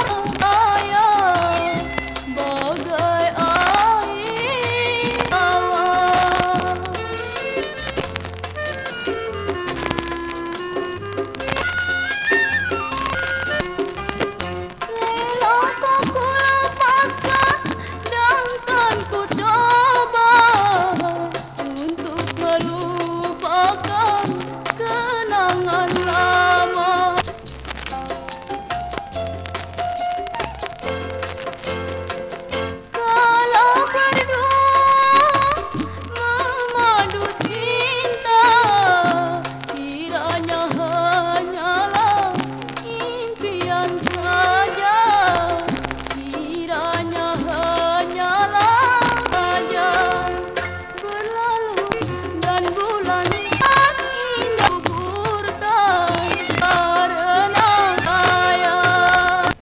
Vamos.